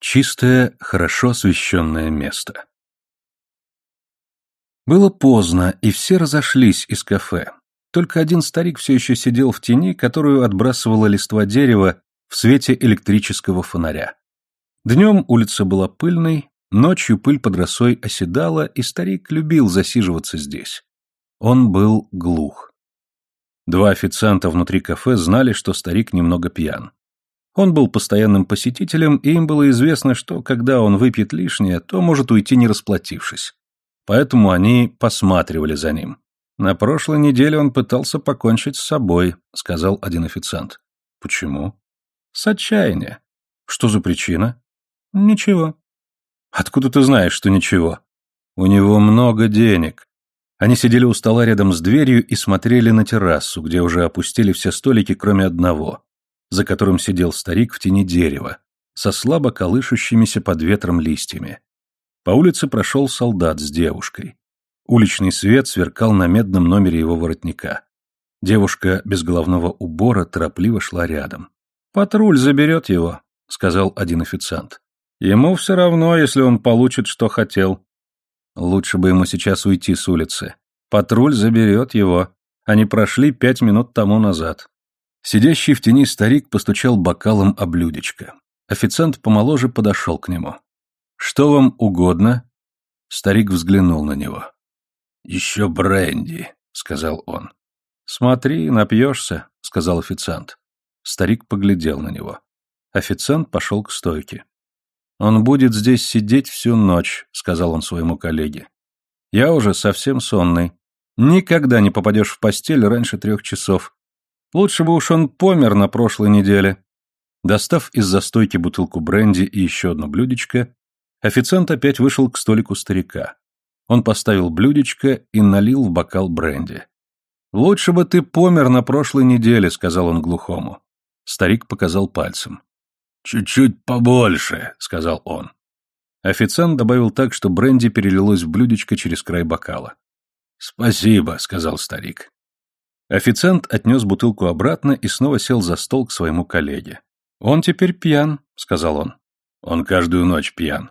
Чистое, хорошо освещенное место. Было поздно, и все разошлись из кафе. Только один старик все еще сидел в тени, которую отбрасывала листва дерева в свете электрического фонаря. Днем улица была пыльной, ночью пыль под росой оседала, и старик любил засиживаться здесь. Он был глух. Два официанта внутри кафе знали, что старик немного пьян. Он был постоянным посетителем, и им было известно, что когда он выпьет лишнее, то может уйти не расплатившись. Поэтому они посматривали за ним. «На прошлой неделе он пытался покончить с собой», — сказал один официант. «Почему?» «С отчаяния». «Что за причина?» «Ничего». «Откуда ты знаешь, что ничего?» «У него много денег». Они сидели у стола рядом с дверью и смотрели на террасу, где уже опустили все столики, кроме одного, за которым сидел старик в тени дерева, со слабо колышущимися под ветром листьями. По улице прошел солдат с девушкой. Уличный свет сверкал на медном номере его воротника. Девушка без головного убора торопливо шла рядом. «Патруль заберет его», — сказал один официант. «Ему все равно, если он получит, что хотел». Лучше бы ему сейчас уйти с улицы. Патруль заберет его. Они прошли пять минут тому назад. Сидящий в тени старик постучал бокалом о блюдечко. Официант помоложе подошел к нему. «Что вам угодно?» Старик взглянул на него. «Еще бренди», — сказал он. «Смотри, напьешься», — сказал официант. Старик поглядел на него. Официант пошел к стойке. «Он будет здесь сидеть всю ночь», — сказал он своему коллеге. «Я уже совсем сонный. Никогда не попадешь в постель раньше трех часов. Лучше бы уж он помер на прошлой неделе. Достав из застойки бутылку бренди и еще одно блюдечко, официант опять вышел к столику старика. Он поставил блюдечко и налил в бокал бренди. «Лучше бы ты помер на прошлой неделе», — сказал он глухому. Старик показал пальцем. «Чуть-чуть побольше», — сказал он. Официант добавил так, что бренди перелилось в блюдечко через край бокала. «Спасибо», — сказал старик. Официант отнес бутылку обратно и снова сел за стол к своему коллеге. «Он теперь пьян», — сказал он. «Он каждую ночь пьян».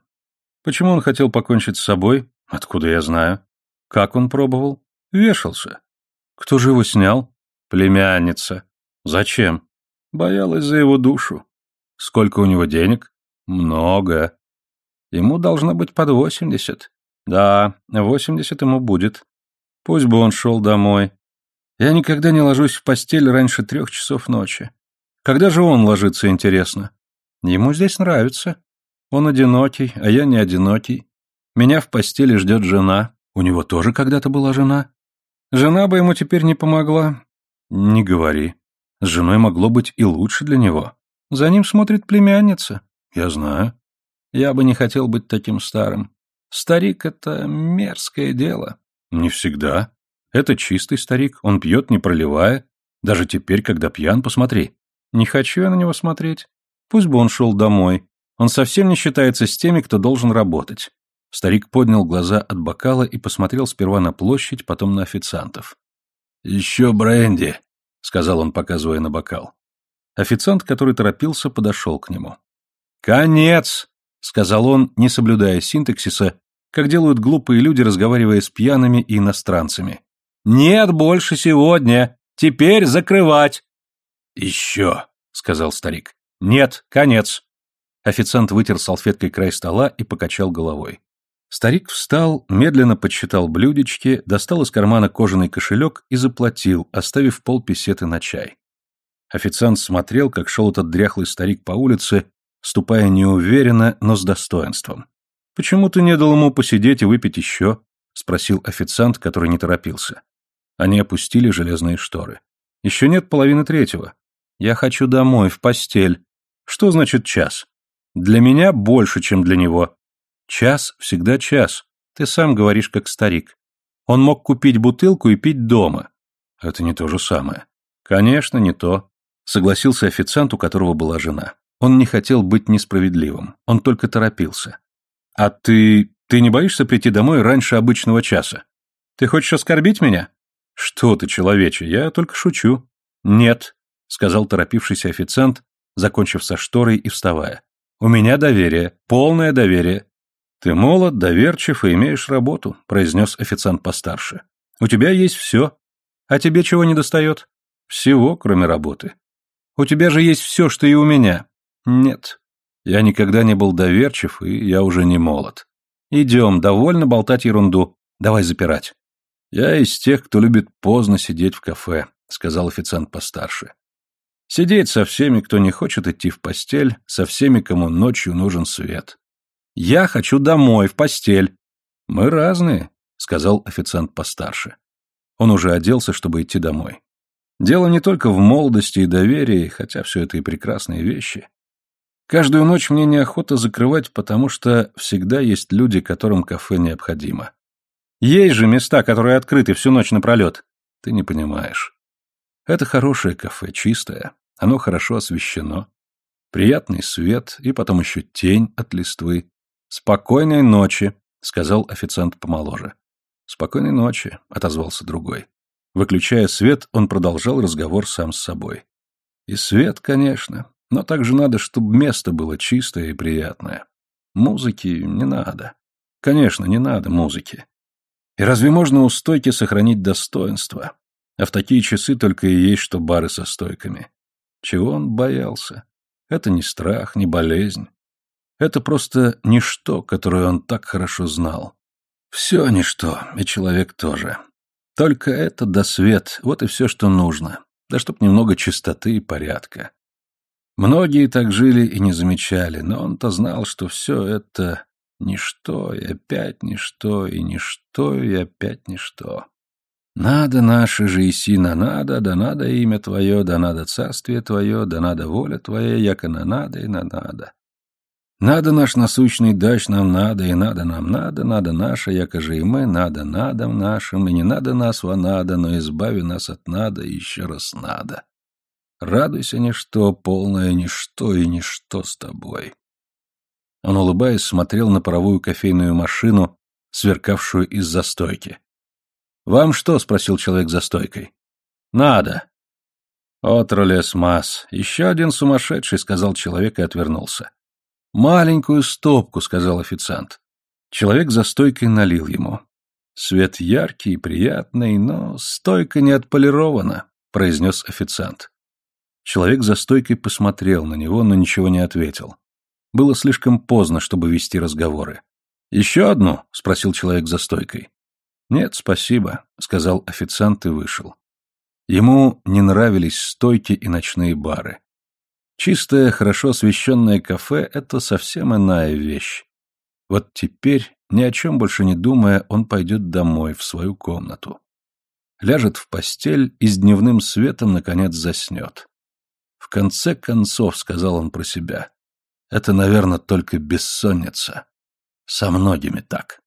«Почему он хотел покончить с собой? Откуда я знаю?» «Как он пробовал?» «Вешался». «Кто же его снял?» «Племянница». «Зачем?» «Боялась за его душу». «Сколько у него денег?» «Много». «Ему должно быть под восемьдесят». «Да, восемьдесят ему будет. Пусть бы он шел домой. Я никогда не ложусь в постель раньше трех часов ночи. Когда же он ложится, интересно? Ему здесь нравится. Он одинокий, а я не одинокий. Меня в постели ждет жена. У него тоже когда-то была жена. Жена бы ему теперь не помогла. Не говори. С женой могло быть и лучше для него. За ним смотрит племянница. Я знаю. Я бы не хотел быть таким старым. Старик — это мерзкое дело. Не всегда. Это чистый старик, он пьет, не проливая. Даже теперь, когда пьян, посмотри. Не хочу я на него смотреть. Пусть бы он шел домой. Он совсем не считается с теми, кто должен работать. Старик поднял глаза от бокала и посмотрел сперва на площадь, потом на официантов. «Еще бренди», — сказал он, показывая на бокал. Официант, который торопился, подошел к нему. «Конец!» — сказал он, не соблюдая синтаксиса, как делают глупые люди, разговаривая с пьяными и иностранцами. «Нет больше сегодня. Теперь закрывать». «Еще», — сказал старик. «Нет, конец». Официант вытер салфеткой край стола и покачал головой. Старик встал, медленно подсчитал блюдечки, достал из кармана кожаный кошелек и заплатил, оставив полпесеты на чай. Официант смотрел, как шел этот дряхлый старик по улице, ступая неуверенно, но с достоинством. «Почему ты не дал ему посидеть и выпить еще?» — спросил официант, который не торопился. Они опустили железные шторы. Еще нет половины третьего. Я хочу домой, в постель. Что значит час? Для меня больше, чем для него. Час всегда час. Ты сам говоришь, как старик. Он мог купить бутылку и пить дома. Это не то же самое. Конечно, не то. Согласился официант, у которого была жена. Он не хотел быть несправедливым. Он только торопился. А ты... ты не боишься прийти домой раньше обычного часа? Ты хочешь оскорбить меня? «Что ты, человече, я только шучу». «Нет», — сказал торопившийся официант, закончив со шторой и вставая. У меня доверие, полное доверие. Ты молод, доверчив и имеешь работу, произнес официант постарше. У тебя есть все. А тебе чего не достает? Всего, кроме работы. У тебя же есть все, что и у меня. Нет. Я никогда не был доверчив, и я уже не молод. Идем, довольно болтать ерунду. Давай запирать. Я из тех, кто любит поздно сидеть в кафе, сказал официант постарше. Сидеть со всеми, кто не хочет идти в постель, со всеми, кому ночью нужен свет. Я хочу домой, в постель. Мы разные, сказал официант постарше. Он уже оделся, чтобы идти домой. Дело не только в молодости и доверии, хотя все это и прекрасные вещи. Каждую ночь мне неохота закрывать, потому что всегда есть люди, которым кафе необходимо. Есть же места, которые открыты всю ночь напролет. Ты не понимаешь. Это хорошее кафе, чистое. Оно хорошо освещено. Приятный свет и потом еще тень от листвы. Спокойной ночи, сказал официант помоложе. Спокойной ночи, отозвался другой. Выключая свет, он продолжал разговор сам с собой. И свет, конечно, но также надо, чтобы место было чистое и приятное. Музыки не надо. Конечно, не надо музыки. И разве можно у стойки сохранить достоинство? А в такие часы только и есть, что бары со стойками. Чего он боялся? Это не страх, не болезнь. Это просто ничто, которое он так хорошо знал. Все ничто, и человек тоже. Только это да свет, вот и все, что нужно. Да чтоб немного чистоты и порядка. Многие так жили и не замечали, но он-то знал, что все это ничто и опять ничто, и ничто и опять ничто. Надо наше же Исина, надо, да надо имя Твое, да надо царствие Твое, да надо воля Твоя, яко на надо и на надо. Надо наш насущный дач нам надо, и надо нам надо, надо наше, яко же и мы, надо надом нашим, и не надо нас во надо, но избави нас от надо, и еще раз надо. Радуйся, ничто, полное ничто и ничто с тобой. Он, улыбаясь, смотрел на паровую кофейную машину, сверкавшую из застойки. «Вам что?» — спросил человек за стойкой. «Надо». «Отролес масс. Еще один сумасшедший», — сказал человек и отвернулся. «Маленькую стопку», — сказал официант. Человек за стойкой налил ему. «Свет яркий и приятный, но стойка не отполирована», — произнес официант. Человек за стойкой посмотрел на него, но ничего не ответил. Было слишком поздно, чтобы вести разговоры. «Еще одну?» — спросил человек за стойкой. «Нет, спасибо», — сказал официант и вышел. Ему не нравились стойки и ночные бары. Чистое, хорошо освещенное кафе — это совсем иная вещь. Вот теперь, ни о чем больше не думая, он пойдет домой, в свою комнату. Ляжет в постель и с дневным светом, наконец, заснет. В конце концов, сказал он про себя, это, наверное, только бессонница. Со многими так.